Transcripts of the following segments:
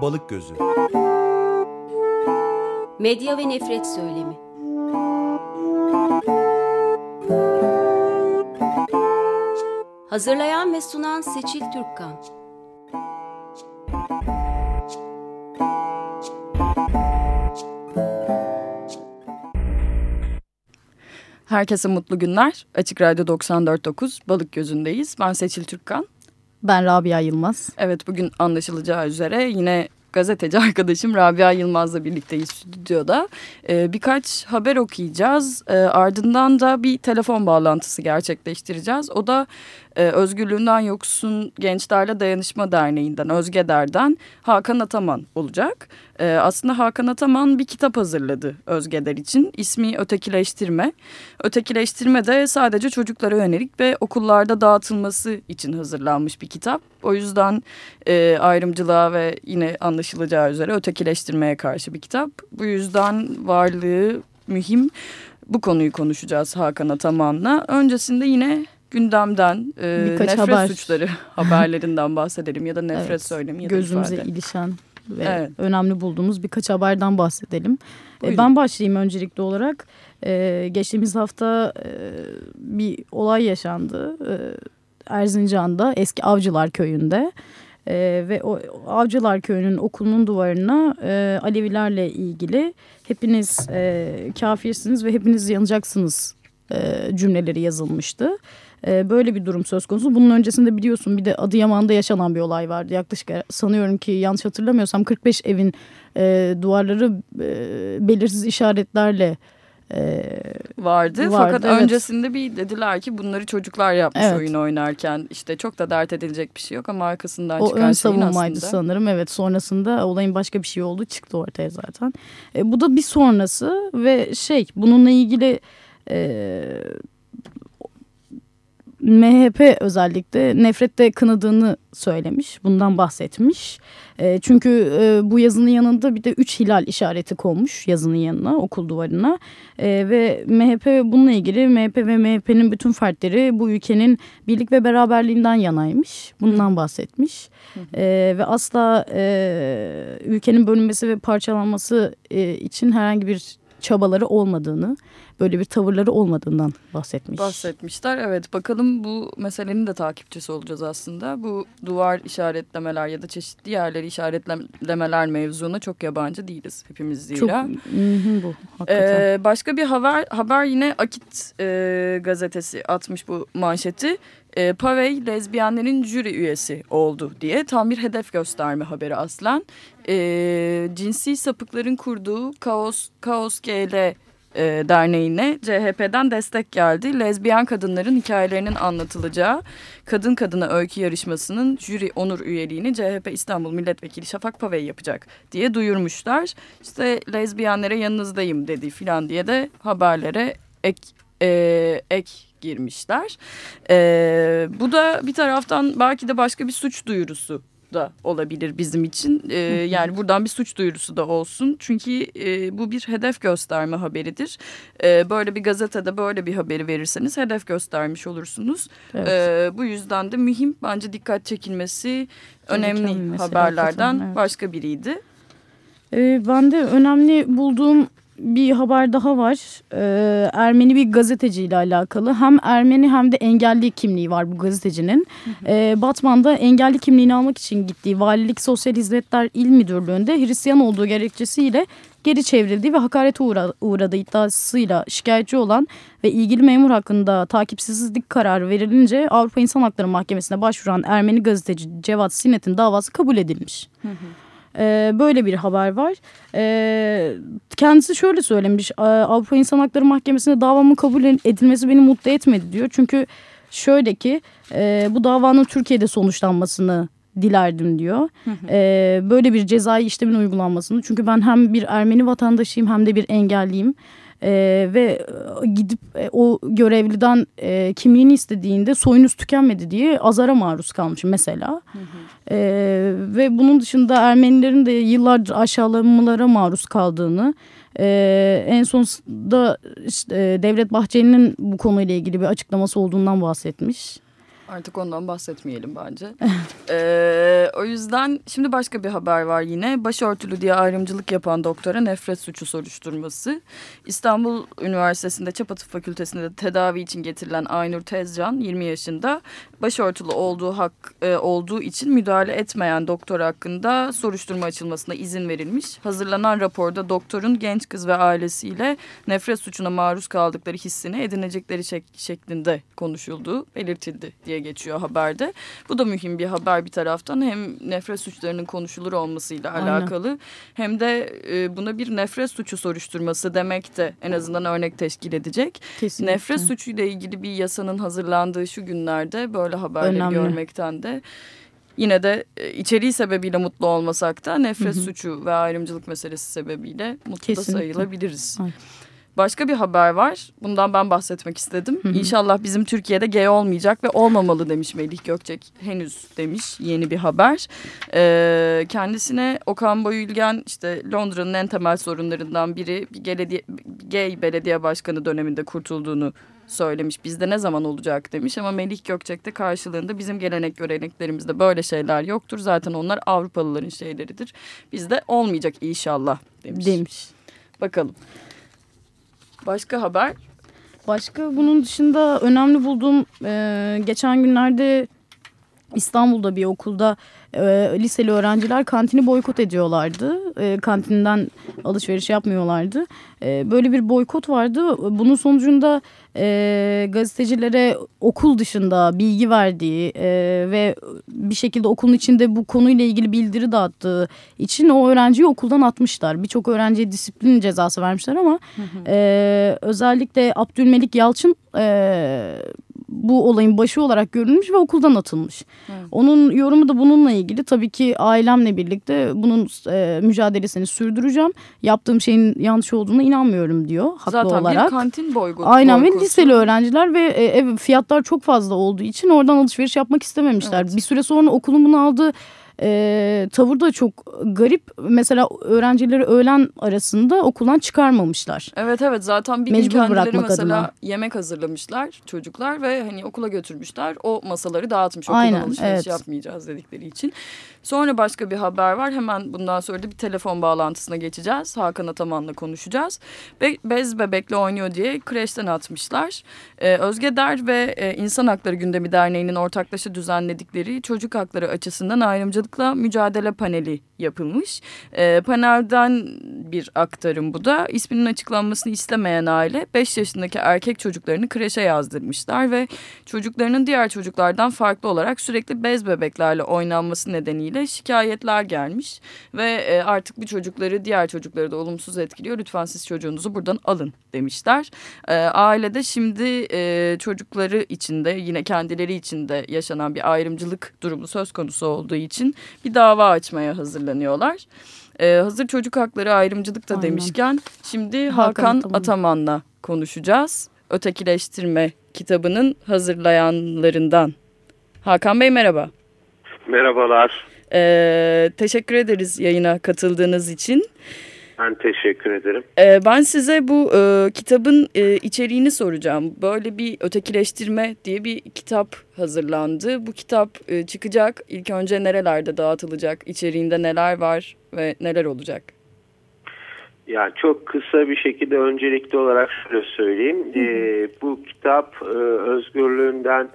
Balık Gözü Medya ve nefret söylemi Hazırlayan ve sunan Seçil Türkkan Herkese mutlu günler. Açık Radyo 94.9 Balık Gözü'ndeyiz. Ben Seçil Türkkan. Ben Rabia Yılmaz. Evet bugün anlaşılacağı üzere yine gazeteci arkadaşım Rabia Yılmaz'la birlikteyiz stüdyoda. Ee, birkaç haber okuyacağız. Ee, ardından da bir telefon bağlantısı gerçekleştireceğiz. O da e, Özgürlüğünden Yoksun Gençlerle Dayanışma Derneği'nden, Özgeder'den Hakan Ataman olacak. E, aslında Hakan Ataman bir kitap hazırladı Özgeder için. İsmi Ötekileştirme. Ötekileştirme de sadece çocuklara yönelik ve okullarda dağıtılması için hazırlanmış bir kitap. O yüzden e, ayrımcılığa ve yine anlaşılacağı üzere ötekileştirmeye karşı bir kitap. Bu yüzden varlığı mühim. Bu konuyu konuşacağız Hakan Ataman'la. Öncesinde yine gündemden e, Birkaç nefret haber. suçları haberlerinden bahsedelim ya da nefret Evet, söylemi ya da Gözümüze ifade. ilişen ve Evet. önemli bulduğumuz birkaç haberden bahsedelim. E, Buyurun. ben başlayayım öncelikli olarak. E, geçtiğimiz hafta e, bir olay yaşandı. E, Erzincan'da eski Avcılar Köyü'nde. E, ve o Avcılar Köyü'nün okulunun duvarına e, Alevilerle ilgili hepiniz e, kafirsiniz ve hepiniz yanacaksınız e, cümleleri yazılmıştı. E, böyle bir durum söz konusu. Bunun öncesinde biliyorsun bir de Adıyaman'da yaşanan bir olay vardı. Yaklaşık e, sanıyorum ki yanlış hatırlamıyorsam 45 evin e, duvarları e, belirsiz işaretlerle e, vardı. Vardı, Fakat evet. öncesinde bir dediler ki bunları çocuklar yapmış Evet. oyun oynarken. işte çok da dert edilecek bir şey yok ama arkasından o çıkan ön savunmaydı aslında. sanırım. Evet sonrasında olayın başka bir şey olduğu çıktı ortaya zaten. E, bu da bir sonrası ve şey bununla ilgili e, MHP özellikle nefrette kınadığını söylemiş. Bundan bahsetmiş. E, çünkü e, bu yazının yanında bir de üç hilal işareti konmuş yazının yanına okul duvarına. E, ve MHP bununla ilgili MHP ve MHP'nin bütün fertleri bu ülkenin birlik ve beraberliğinden yanaymış. Bundan bahsetmiş. E, ve asla e, ülkenin bölünmesi ve parçalanması e, için herhangi bir çabaları olmadığını, böyle bir tavırları olmadığından bahsetmiş. Bahsetmişler. Evet bakalım bu meselenin de takipçisi olacağız aslında. Bu duvar işaretlemeler ya da çeşitli yerleri işaretlemeler mevzuna çok yabancı değiliz hepimiz zira. Çok mühim bu hakikaten. Ee, başka bir haber haber yine Akit e, gazetesi atmış bu manşeti. E, Pavey lezbiyenlerin jüri üyesi oldu diye tam bir hedef gösterme haberi aslen. E, cinsi sapıkların kurduğu Kaos, Kaos GL e, derneğine CHP'den destek geldi. Lezbiyen kadınların hikayelerinin anlatılacağı kadın kadına öykü yarışmasının jüri onur üyeliğini CHP İstanbul Milletvekili Şafak Pavey yapacak diye duyurmuşlar. İşte lezbiyenlere yanınızdayım dedi filan diye de haberlere ek, e, ek girmişler. E, bu da bir taraftan belki de başka bir suç duyurusu da olabilir bizim için. E, yani buradan bir suç duyurusu da olsun. Çünkü e, bu bir hedef gösterme haberidir. E, böyle bir gazetede böyle bir haberi verirseniz hedef göstermiş olursunuz. Evet. E, bu yüzden de mühim bence dikkat çekilmesi önemli haberlerden evet. başka biriydi. Ben de önemli bulduğum bir haber daha var. Ee, Ermeni bir gazeteciyle alakalı. Hem Ermeni hem de engelli kimliği var bu gazetecinin. Ee, Batman'da engelli kimliğini almak için gittiği Valilik Sosyal Hizmetler İl Müdürlüğü'nde Hristiyan olduğu gerekçesiyle geri çevrildiği ve hakarete uğra uğradığı iddiasıyla şikayetçi olan ve ilgili memur hakkında takipsizlik kararı verilince Avrupa İnsan Hakları Mahkemesi'ne başvuran Ermeni gazeteci Cevat Sinet'in davası kabul edilmiş. Ee, böyle bir haber var. Ee, kendisi şöyle söylemiş. "Ee, Avrupa İnsan Hakları Mahkemesi'nde davamın kabul edilmesi beni mutlu etmedi diyor. Çünkü şöyle ki e, bu davanın Türkiye'de sonuçlanmasını dilerdim diyor. Böyle bir cezai işlemin uygulanmasını. Çünkü ben hem bir Ermeni vatandaşıyım hem de bir engelliyim. Ee, ve e, gidip e, o görevliden e, kimliğini istediğinde soyunuz tükenmedi diye azara maruz kalmış mesela. Ee, ve bunun dışında Ermenilerin de yıllardır aşağılamalara maruz kaldığını e, en sonunda işte, e, Devlet Bahçeli'nin bu konuyla ilgili bir açıklaması olduğundan bahsetmiş. Artık ondan bahsetmeyelim bence. ee, o yüzden şimdi başka bir haber var yine. Başörtülü diye ayrımcılık yapan doktora nefret suçu soruşturması. İstanbul Üniversitesi'nde Çapa Tıp Fakültesi'nde tedavi için getirilen Aynur Tezcan 20 yaşında başörtülü olduğu hak e, olduğu için müdahale etmeyen doktor hakkında soruşturma açılmasına izin verilmiş. Hazırlanan raporda doktorun genç kız ve ailesiyle nefret suçuna maruz kaldıkları hissini edinecekleri şek şeklinde konuşulduğu belirtildi diye geçiyor haberde. Bu da mühim bir haber bir taraftan hem nefret suçlarının konuşulur olmasıyla Aynen. alakalı hem de e, buna bir nefret suçu soruşturması demek de en azından örnek teşkil edecek. Kesinlikle. Nefret suçuyla ilgili bir yasanın hazırlandığı şu günlerde böyle haberleri Önemli. görmekten de yine de e, içeriği sebebiyle mutlu olmasak da nefret hı hı. suçu ve ayrımcılık meselesi sebebiyle mutlu Kesinlikle. da sayılabiliriz. Aynen. Başka bir haber var. Bundan ben bahsetmek istedim. Hı hı. İnşallah bizim Türkiye'de gay olmayacak ve olmamalı demiş Melih Gökçek. Henüz demiş yeni bir haber. Ee, kendisine Okan Boyülgen işte Londra'nın en temel sorunlarından biri bir gay belediye başkanı döneminde kurtulduğunu söylemiş. Bizde ne zaman olacak demiş ama Melih Gökçek de karşılığında bizim gelenek göreneklerimizde böyle şeyler yoktur. Zaten onlar Avrupalıların şeyleridir. Bizde olmayacak inşallah demiş. Demiş. Bakalım. Başka haber? Başka bunun dışında önemli bulduğum e, geçen günlerde İstanbul'da bir okulda e, liseli öğrenciler kantini boykot ediyorlardı. E, kantinden alışveriş yapmıyorlardı. E, böyle bir boykot vardı. Bunun sonucunda e, gazetecilere okul dışında bilgi verdiği e, ve bir şekilde okulun içinde bu konuyla ilgili bildiri dağıttığı için o öğrenciyi okuldan atmışlar. Birçok öğrenciye disiplin cezası vermişler ama hı hı. E, özellikle Abdülmelik Yalçın e, bu olayın başı olarak görülmüş ve okuldan atılmış. Hı. Onun yorumu da bununla ilgili. Tabii ki ailemle birlikte bunun e, mücadelesini sürdüreceğim. Yaptığım şeyin yanlış olduğuna inanmıyorum diyor haklı Zaten olarak. Zaten bir kantin boygotu. Aynen ve liseli öğrenciler ve e, ev fiyatlar çok fazla olduğu için oradan alışveriş yapmak istememişler. Evet. Bir süre sonra okulun bunu aldığı e, tavır da çok garip. Mesela öğrencileri öğlen arasında okuldan çıkarmamışlar. Evet evet zaten bir Mecbur gün kendileri mesela adına. yemek hazırlamışlar çocuklar ve hani okula götürmüşler. O masaları dağıtmış okuldan Aynen, alışveriş evet. yapmayacağız dedikleri için. Sonra başka bir haber var. Hemen bundan sonra da bir telefon bağlantısına geçeceğiz. Hakan Ataman'la konuşacağız. Be bez bebekle oynuyor diye kreşten atmışlar. Ee, Özge Der ve e, İnsan Hakları Gündemi Derneği'nin ortaklaşa düzenledikleri çocuk hakları açısından ayrımcılıkla mücadele paneli yapılmış. E, panelden bir aktarım bu da. İsminin açıklanmasını istemeyen aile 5 yaşındaki erkek çocuklarını kreşe yazdırmışlar ve çocuklarının diğer çocuklardan farklı olarak sürekli bez bebeklerle oynanması nedeniyle şikayetler gelmiş ve e, artık bu çocukları diğer çocukları da olumsuz etkiliyor. Lütfen siz çocuğunuzu buradan alın demişler. E, ailede şimdi e, çocukları içinde yine kendileri içinde yaşanan bir ayrımcılık durumu söz konusu olduğu için bir dava açmaya hazırlanıyorlar. Ee, hazır çocuk hakları ayrımcılık da Aynen. demişken şimdi Hakan, Hakan Ataman. Ataman'la konuşacağız. Ötekileştirme kitabının hazırlayanlarından. Hakan Bey merhaba. Merhabalar. Ee, teşekkür ederiz yayına katıldığınız için. Ben teşekkür ederim. Ee, ben size bu e, kitabın e, içeriğini soracağım. Böyle bir ötekileştirme diye bir kitap hazırlandı. Bu kitap e, çıkacak. İlk önce nerelerde dağıtılacak? İçeriğinde neler var ve neler olacak? Yani çok kısa bir şekilde öncelikli olarak şöyle söyleyeyim. Hı hı. E, bu kitap e, özgürlüğünden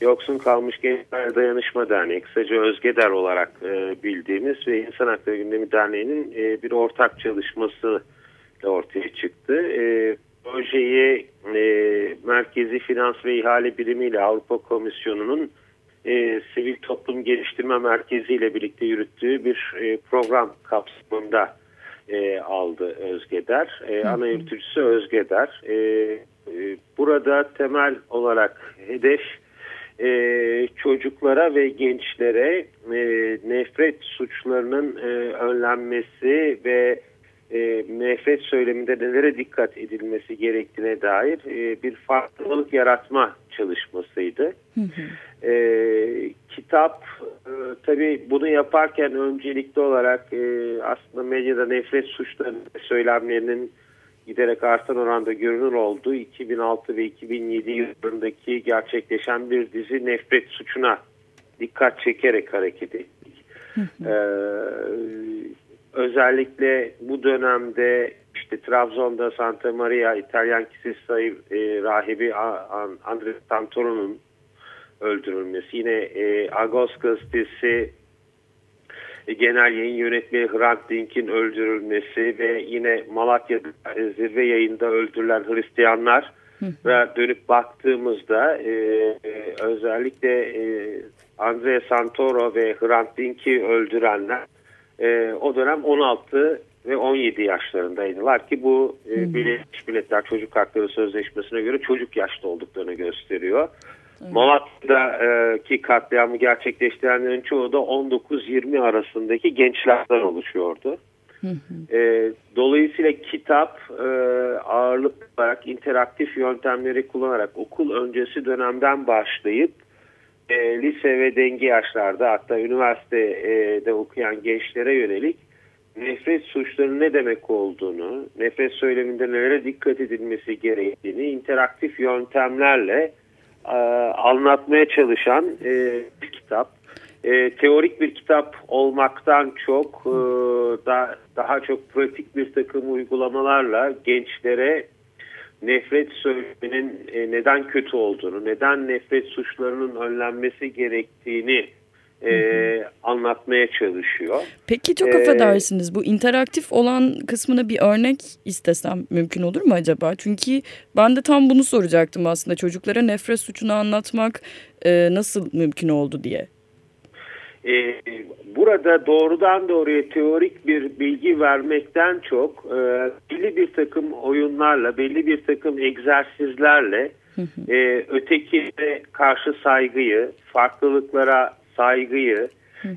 Yoksun Kalmış Gençler Dayanışma Derneği, kısaca Özgeder olarak e, bildiğimiz ve İnsan Hakları Gündemi Derneği'nin e, bir ortak çalışması ortaya çıktı. E, projeyi e, Merkezi Finans ve İhale Birimi ile Avrupa Komisyonu'nun e, Sivil Toplum Geliştirme Merkezi ile birlikte yürüttüğü bir e, program kapsamında e, aldı Özgeder. E, ana yürütücüsü Özgeder. E, e, burada temel olarak hedef e, çocuklara ve gençlere e, nefret suçlarının e, önlenmesi ve e, nefret söyleminde nelere dikkat edilmesi gerektiğine dair e, bir farklılık yaratma çalışmasıydı. Hı hı. E, kitap e, tabii bunu yaparken öncelikli olarak e, aslında medyada nefret suçları söylemlerinin giderek artan oranda görünür olduğu 2006 ve 2007 yıllarındaki gerçekleşen bir dizi nefret suçuna dikkat çekerek hareket ettik. ee, özellikle bu dönemde işte Trabzon'da Santa Maria İtalyan Kilisesi e, rahibi Andrea Santoro'nun öldürülmesi. Yine e, Agos gazetesi genel yayın yönetmeni Hrant Dink'in öldürülmesi ve yine Malatya'da e, zirve yayında öldürülen Hristiyanlar ve dönüp baktığımızda e, e, özellikle e, Andrea Santoro ve Hrant Dink'i öldürenler e, o dönem 16 ve 17 yaşlarındaydılar ki bu e, Birleşmiş Milletler Çocuk Hakları Sözleşmesi'ne göre çocuk yaşta olduklarını gösteriyor. Evet. Malatya'daki katliamı gerçekleştirenlerin çoğu da 19-20 arasındaki gençlerden oluşuyordu. E, dolayısıyla kitap e, ağırlıklı olarak interaktif yöntemleri kullanarak okul öncesi dönemden başlayıp e, lise ve denge yaşlarda hatta üniversitede okuyan gençlere yönelik nefret suçlarının ne demek olduğunu, nefret söyleminde nelere dikkat edilmesi gerektiğini interaktif yöntemlerle e, anlatmaya çalışan e, bir kitap. E, teorik bir kitap olmaktan çok e, da, daha çok pratik bir takım uygulamalarla gençlere nefret söyleminin e, neden kötü olduğunu, neden nefret suçlarının önlenmesi gerektiğini e, anlatmaya çalışıyor. Peki çok ee, affedersiniz bu interaktif olan kısmına bir örnek istesem mümkün olur mu acaba? Çünkü ben de tam bunu soracaktım aslında çocuklara nefret suçunu anlatmak e, nasıl mümkün oldu diye. E, burada doğrudan doğruya teorik bir bilgi vermekten çok e, belli bir takım oyunlarla, belli bir takım egzersizlerle e, ötekine karşı saygıyı, farklılıklara saygıyı,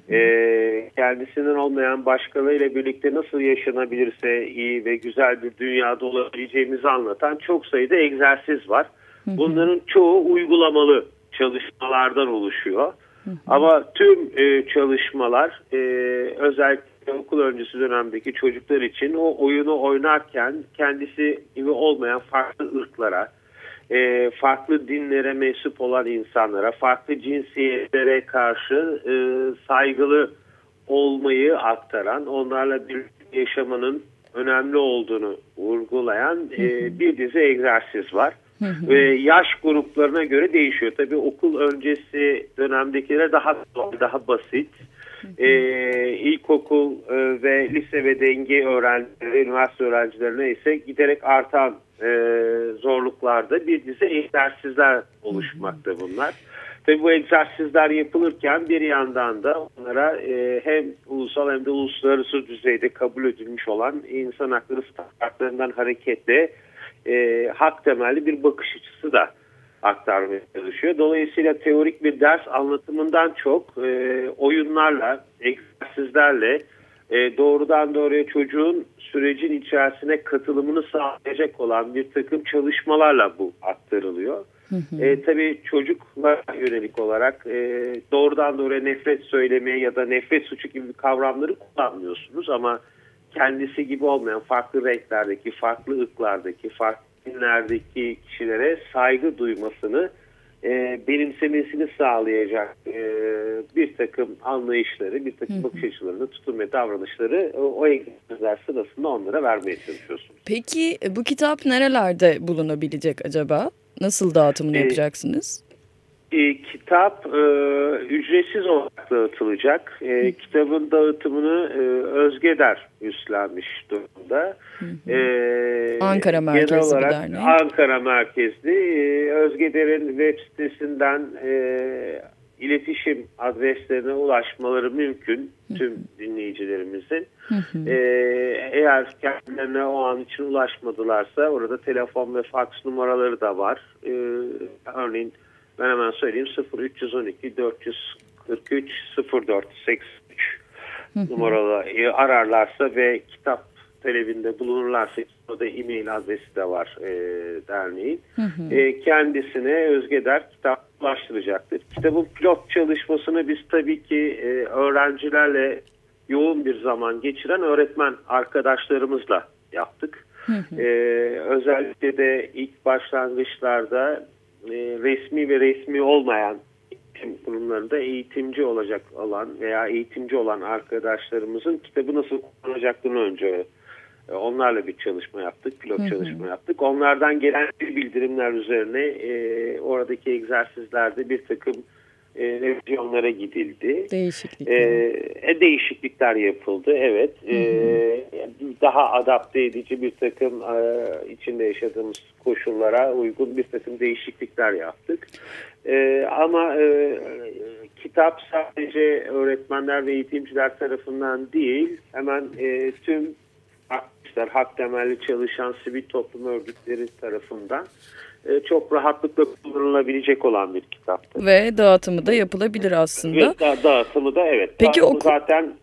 e, kendisinden olmayan başkalarıyla birlikte nasıl yaşanabilirse iyi ve güzel bir dünyada olabileceğimizi anlatan çok sayıda egzersiz var. Bunların çoğu uygulamalı çalışmalardan oluşuyor. Ama tüm e, çalışmalar e, özellikle okul öncesi dönemdeki çocuklar için o oyunu oynarken kendisi gibi olmayan farklı ırklara, e, farklı dinlere mensup olan insanlara, farklı cinsiyetlere karşı e, saygılı olmayı aktaran, onlarla bir yaşamanın önemli olduğunu vurgulayan e, bir dizi egzersiz var. Ve yaş gruplarına göre değişiyor. Tabii okul öncesi dönemdekiler daha daha basit. Ee, ilkokul e, ve lise ve denge öğrencileri, üniversite öğrencilerine ise giderek artan e, zorluklarda bir dizi egzersizler oluşmakta bunlar. Tabi bu egzersizler yapılırken bir yandan da onlara e, hem ulusal hem de uluslararası düzeyde kabul edilmiş olan insan hakları standartlarından hareketle e, hak temelli bir bakış açısı da aktarmaya çalışıyor. Dolayısıyla teorik bir ders anlatımından çok e, oyunlarla, egzersizlerle e, doğrudan doğruya çocuğun sürecin içerisine katılımını sağlayacak olan bir takım çalışmalarla bu aktarılıyor. Hı E, tabii çocukla yönelik olarak e, doğrudan doğruya nefret söylemeye ya da nefret suçu gibi kavramları kullanmıyorsunuz ama kendisi gibi olmayan farklı renklerdeki, farklı ırklardaki, farklı dinlerdeki kişilere saygı duymasını e, benimsemesini sağlayacak e, bir takım anlayışları, bir takım bakış açılarını, tutum ve davranışları o, o egzersizler sırasında onlara vermeye çalışıyorsunuz. Peki bu kitap nerelerde bulunabilecek acaba? Nasıl dağıtımını ee, yapacaksınız? E, kitap e, ücretsiz olarak dağıtılacak. E, kitabın dağıtımını e, Özgeder üstlenmiş durumda. E, Ankara merkezli olarak, bir dernek. Ankara merkezli. E, Özgeder'in web sitesinden e, iletişim adreslerine ulaşmaları mümkün tüm dinleyicilerimizin. ee, eğer kendilerine o an için ulaşmadılarsa orada telefon ve faks numaraları da var. Ee, örneğin ben hemen söyleyeyim 0312 443 0483 numaralı ararlarsa ve kitap talebinde bulunurlarsa orada e-mail adresi de var e, derneğin. E, kendisine Özgeder kitap ulaştıracaktır. Kitabın pilot çalışmasını biz tabii ki e, öğrencilerle yoğun bir zaman geçiren öğretmen arkadaşlarımızla yaptık. E, özellikle de ilk başlangıçlarda e, resmi ve resmi olmayan eğitim kurumlarında eğitimci olacak olan veya eğitimci olan arkadaşlarımızın kitabı nasıl kullanacaklarını önce e, onlarla bir çalışma yaptık, pilot hı hı. çalışma yaptık. Onlardan gelen bildirimler üzerine e, oradaki egzersizlerde bir takım e, revizyonlara gidildi. Değişiklikler. E, e, değişiklikler yapıldı, evet. Hı hı. E, daha adapte edici bir takım e, içinde yaşadığımız koşullara uygun bir takım değişiklikler yaptık. E, ama e, kitap sadece öğretmenler ve eğitimciler tarafından değil, hemen e, tüm aktivistler, hak temelli çalışan sivil toplum örgütleri tarafından çok rahatlıkla kullanılabilecek olan bir kitaptır. Ve dağıtımı da yapılabilir aslında. Ve da, dağıtımı da evet. Peki dağıtımı oku... zaten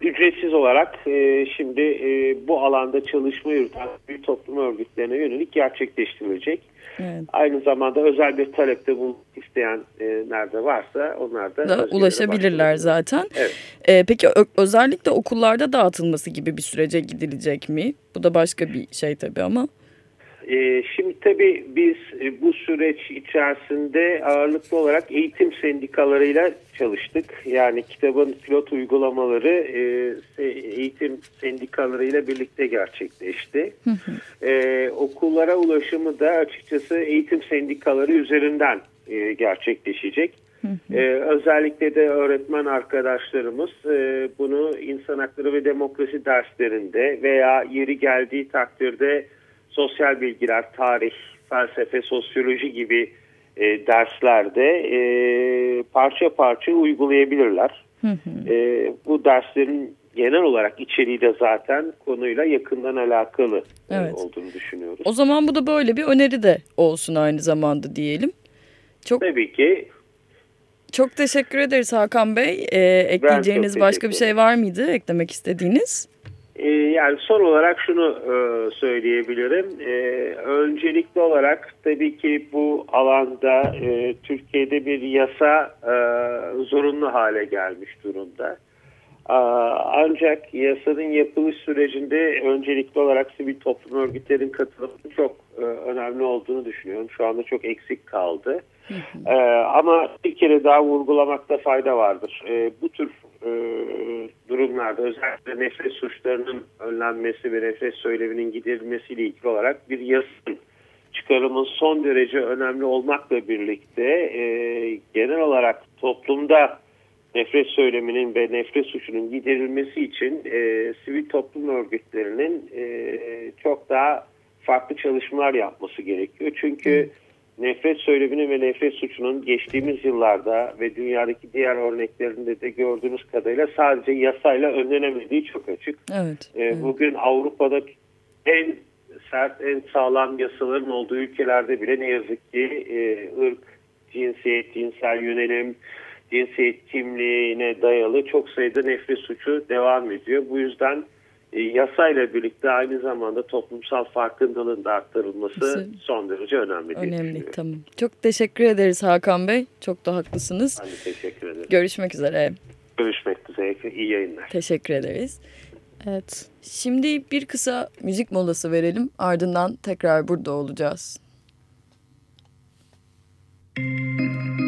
ücretsiz olarak e, şimdi e, bu alanda çalışma yürüten bir toplum örgütlerine yönelik gerçekleştirilecek. Evet. Aynı zamanda özel bir talepte bulunmak isteyen e, nerede varsa onlar da, da ulaşabilirler zaten. Evet. E, peki özellikle okullarda dağıtılması gibi bir sürece gidilecek mi? Bu da başka bir şey tabii ama. E, şimdi tabii biz e, bu süreç içerisinde ağırlıklı olarak eğitim sendikalarıyla çalıştık. Yani kitabın pilot uygulamaları e, eğitim sendikalarıyla birlikte gerçekleşti. E, okullara ulaşımı da açıkçası eğitim sendikaları üzerinden e, gerçekleşecek. Ee, özellikle de öğretmen arkadaşlarımız e, bunu insan hakları ve demokrasi derslerinde veya yeri geldiği takdirde sosyal bilgiler, tarih, felsefe, sosyoloji gibi e, derslerde e, parça parça uygulayabilirler. Hı hı. E, bu derslerin genel olarak içeriği de zaten konuyla yakından alakalı e, evet. olduğunu düşünüyoruz. O zaman bu da böyle bir öneri de olsun aynı zamanda diyelim. Çok Tabii ki. Çok teşekkür ederiz Hakan Bey. Ee, ekleyeceğiniz başka bir şey var mıydı eklemek istediğiniz? Ee, yani son olarak şunu e, söyleyebilirim. E, öncelikli olarak tabii ki bu alanda e, Türkiye'de bir yasa e, zorunlu hale gelmiş durumda. Ancak yasanın yapılış sürecinde öncelikli olarak sivil toplum örgütlerin katılımı çok önemli olduğunu düşünüyorum. Şu anda çok eksik kaldı. Hı ama bir kere daha vurgulamakta fayda vardır. bu tür durumlarda özellikle nefret suçlarının önlenmesi ve nefret söyleminin giderilmesiyle ilgili olarak bir yasanın çıkarımın son derece önemli olmakla birlikte e, genel olarak toplumda nefret söyleminin ve nefret suçunun giderilmesi için e, sivil toplum örgütlerinin e, çok daha farklı çalışmalar yapması gerekiyor. Çünkü hmm nefret söyleminin ve nefret suçunun geçtiğimiz yıllarda ve dünyadaki diğer örneklerinde de gördüğünüz kadarıyla sadece yasayla önlenemediği çok açık. Evet, ee, evet. Bugün Avrupa'da en sert, en sağlam yasaların olduğu ülkelerde bile ne yazık ki e, ırk, cinsiyet, cinsel yönelim, cinsiyet kimliğine dayalı çok sayıda nefret suçu devam ediyor. Bu yüzden yasayla birlikte aynı zamanda toplumsal farkındalığın da arttırılması son derece önemli. Önemli tamam. Çok teşekkür ederiz Hakan Bey. Çok da haklısınız. Ben de teşekkür ederim. Görüşmek üzere. Görüşmek üzere. İyi yayınlar. Teşekkür ederiz. Evet. Şimdi bir kısa müzik molası verelim. Ardından tekrar burada olacağız. Müzik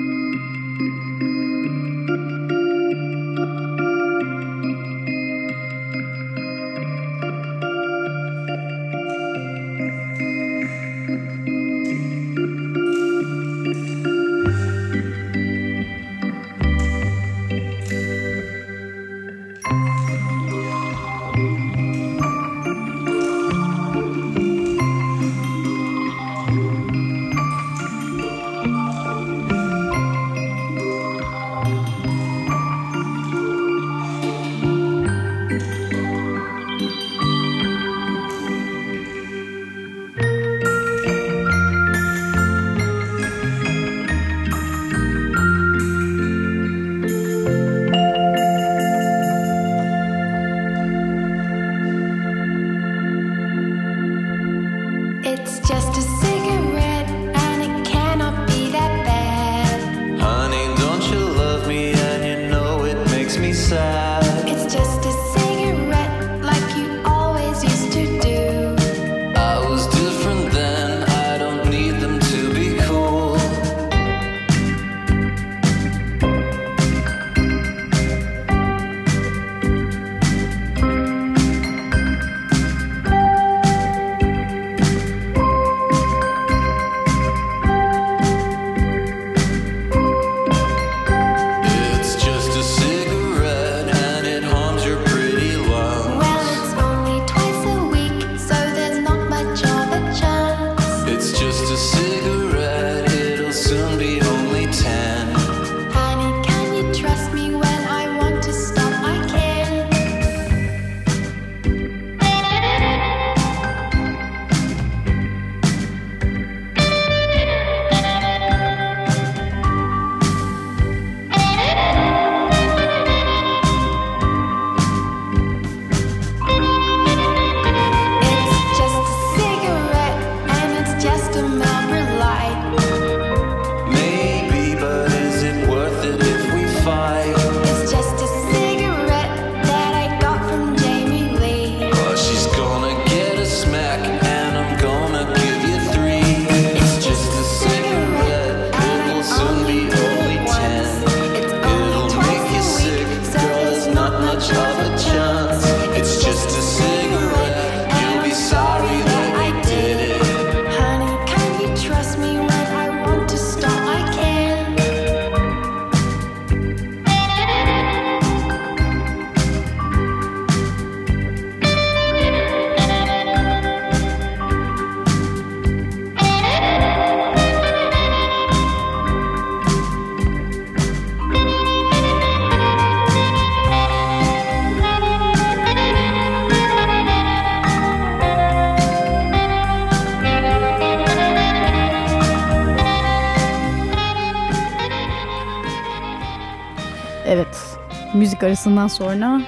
müzik arasından sonra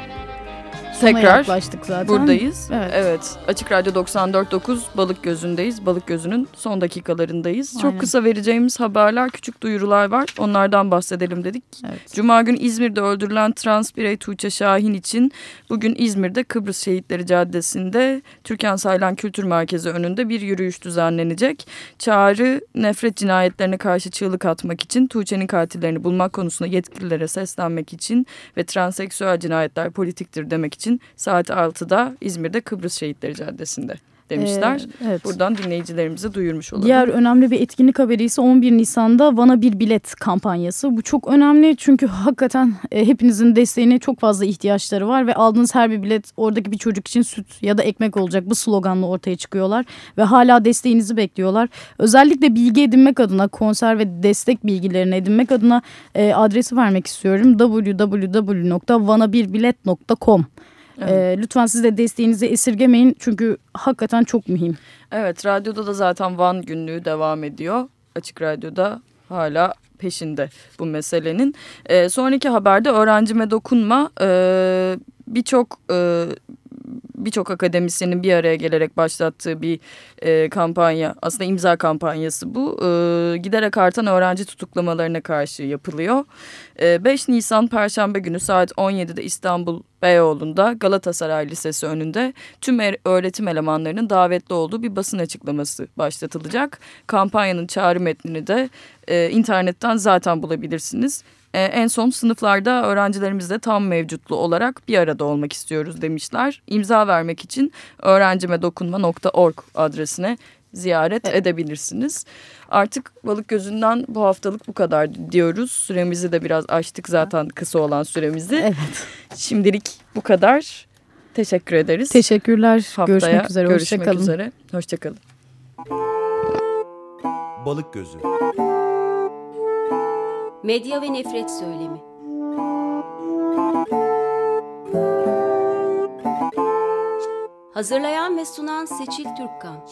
Tekrar yaklaştık zaten. buradayız. Evet. Evet. Açık Radyo 94.9 Balık Gözü'ndeyiz. Balık Gözü'nün son dakikalarındayız. Aynen. Çok kısa vereceğimiz haberler, küçük duyurular var. Onlardan bahsedelim dedik. Evet. Cuma günü İzmir'de öldürülen trans birey Tuğçe Şahin için bugün İzmir'de Kıbrıs Şehitleri Caddesi'nde Türkan Saylan Kültür Merkezi önünde bir yürüyüş düzenlenecek. Çağrı nefret cinayetlerine karşı çığlık atmak için Tuğçe'nin katillerini bulmak konusunda yetkililere seslenmek için ve transseksüel cinayetler politiktir demek için saat 6'da İzmir'de Kıbrıs Şehitleri Caddesi'nde demişler. Ee, evet. Buradan dinleyicilerimize duyurmuş olalım. Diğer önemli bir etkinlik haberi ise 11 Nisan'da Van'a bir bilet kampanyası. Bu çok önemli çünkü hakikaten e, hepinizin desteğine çok fazla ihtiyaçları var ve aldığınız her bir bilet oradaki bir çocuk için süt ya da ekmek olacak bu sloganla ortaya çıkıyorlar ve hala desteğinizi bekliyorlar. Özellikle bilgi edinmek adına konser ve destek bilgilerini edinmek adına e, adresi vermek istiyorum www.vanabirbilet.com Evet. e, Lütfen siz de desteğinizi esirgemeyin çünkü hakikaten çok mühim. Evet radyoda da zaten Van günlüğü devam ediyor. Açık Radyo'da hala peşinde bu meselenin. Ee, sonraki haberde öğrencime dokunma ee, birçok e, birçok akademisyenin bir araya gelerek başlattığı bir e, kampanya aslında imza kampanyası bu E, giderek artan öğrenci tutuklamalarına karşı yapılıyor. E, 5 Nisan Perşembe günü saat 17'de İstanbul Beyoğlu'nda Galatasaray Lisesi önünde tüm er- öğretim elemanlarının davetli olduğu bir basın açıklaması başlatılacak. Kampanyanın çağrı metnini de e, internetten zaten bulabilirsiniz. E, en son sınıflarda öğrencilerimizle tam mevcutlu olarak bir arada olmak istiyoruz demişler. İmza vermek için öğrencimedokunma.org adresine ziyaret edebilirsiniz. Artık balık gözünden bu haftalık bu kadar diyoruz. Süremizi de biraz açtık zaten kısa olan süremizi. Evet. Şimdilik bu kadar. Teşekkür ederiz. Teşekkürler. Haftaya görüşmek üzere. Görüşmek Hoşçakalın. üzere. Hoşçakalın. Balık Gözü Medya ve Nefret Söylemi. Hazırlayan ve sunan Seçil Türkkan.